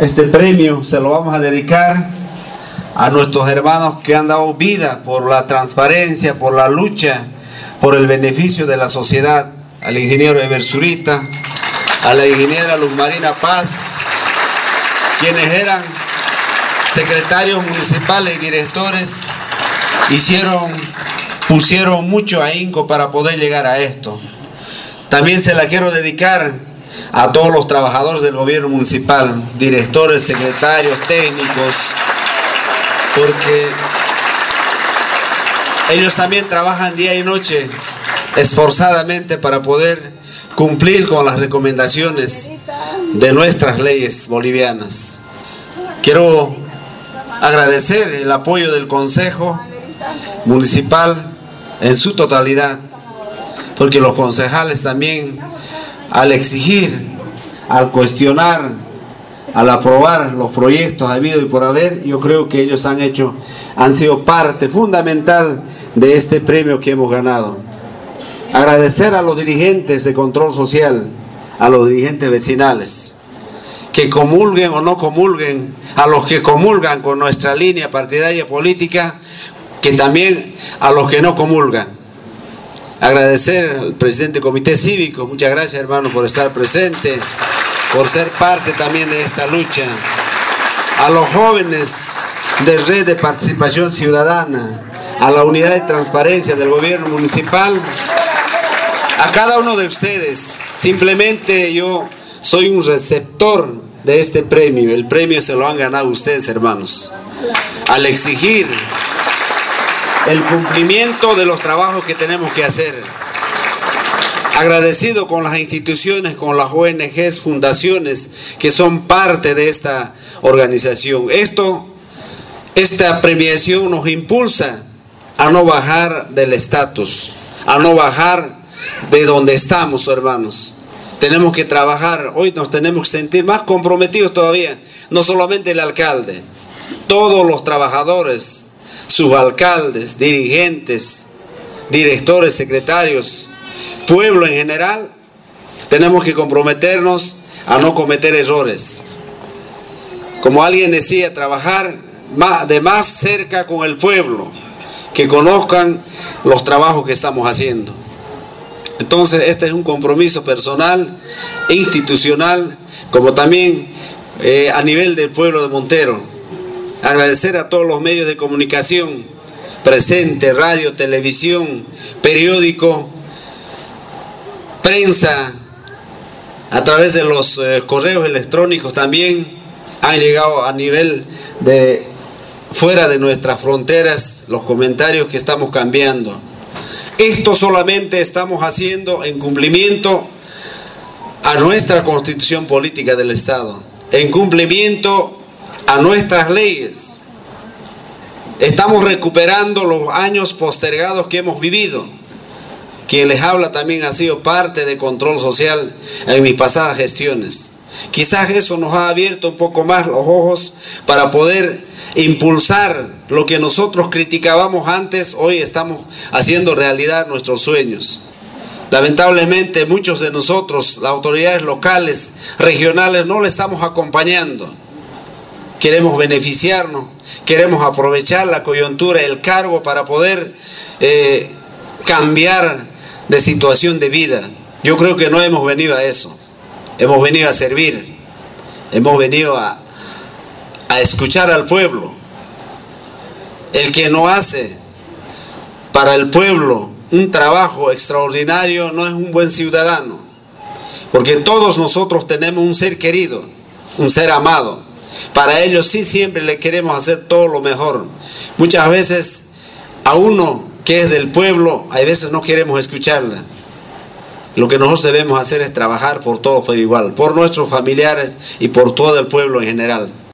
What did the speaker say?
Este premio se lo vamos a dedicar a nuestros hermanos que han dado vida por la transparencia, por la lucha, por el beneficio de la sociedad, al ingeniero Eversurita, a la ingeniera Luz Marina Paz, quienes eran secretarios municipales y directores, hicieron, pusieron mucho ahínco para poder llegar a esto. También se la quiero dedicar a todos los trabajadores del gobierno municipal, directores, secretarios, técnicos, porque ellos también trabajan día y noche esforzadamente para poder cumplir con las recomendaciones de nuestras leyes bolivianas. Quiero agradecer el apoyo del Consejo Municipal en su totalidad, porque los concejales también al exigir, al cuestionar, al aprobar los proyectos habido y por haber, yo creo que ellos han hecho, han sido parte fundamental de este premio que hemos ganado. Agradecer a los dirigentes de control social, a los dirigentes vecinales, que comulguen o no comulguen, a los que comulgan con nuestra línea partidaria política, que también a los que no comulgan. Agradecer al presidente del Comité Cívico, muchas gracias hermano por estar presente, por ser parte también de esta lucha. A los jóvenes de Red de Participación Ciudadana, a la Unidad de Transparencia del Gobierno Municipal, a cada uno de ustedes. Simplemente yo soy un receptor de este premio. El premio se lo han ganado ustedes, hermanos. Al exigir el cumplimiento de los trabajos que tenemos que hacer. Agradecido con las instituciones, con las ONGs, fundaciones que son parte de esta organización. Esto, esta premiación nos impulsa a no bajar del estatus, a no bajar de donde estamos, hermanos. Tenemos que trabajar, hoy nos tenemos que sentir más comprometidos todavía, no solamente el alcalde, todos los trabajadores, subalcaldes, dirigentes, directores, secretarios, pueblo en general, tenemos que comprometernos a no cometer errores. Como alguien decía, trabajar de más cerca con el pueblo, que conozcan los trabajos que estamos haciendo. Entonces, este es un compromiso personal, institucional, como también eh, a nivel del pueblo de Montero. Agradecer a todos los medios de comunicación presente, radio, televisión, periódico, prensa, a través de los eh, correos electrónicos también han llegado a nivel de fuera de nuestras fronteras los comentarios que estamos cambiando. Esto solamente estamos haciendo en cumplimiento a nuestra constitución política del Estado, en cumplimiento a nuestras leyes. Estamos recuperando los años postergados que hemos vivido. Quien les habla también ha sido parte de control social en mis pasadas gestiones. Quizás eso nos ha abierto un poco más los ojos para poder impulsar lo que nosotros criticábamos antes, hoy estamos haciendo realidad nuestros sueños. Lamentablemente muchos de nosotros, las autoridades locales, regionales, no le estamos acompañando. Queremos beneficiarnos, queremos aprovechar la coyuntura, el cargo para poder eh, cambiar de situación de vida. Yo creo que no hemos venido a eso. Hemos venido a servir. Hemos venido a, a escuchar al pueblo. El que no hace para el pueblo un trabajo extraordinario no es un buen ciudadano. Porque todos nosotros tenemos un ser querido, un ser amado. Para ellos sí siempre le queremos hacer todo lo mejor. Muchas veces a uno que es del pueblo, a veces no queremos escucharla. Lo que nosotros debemos hacer es trabajar por todos por igual, por nuestros familiares y por todo el pueblo en general.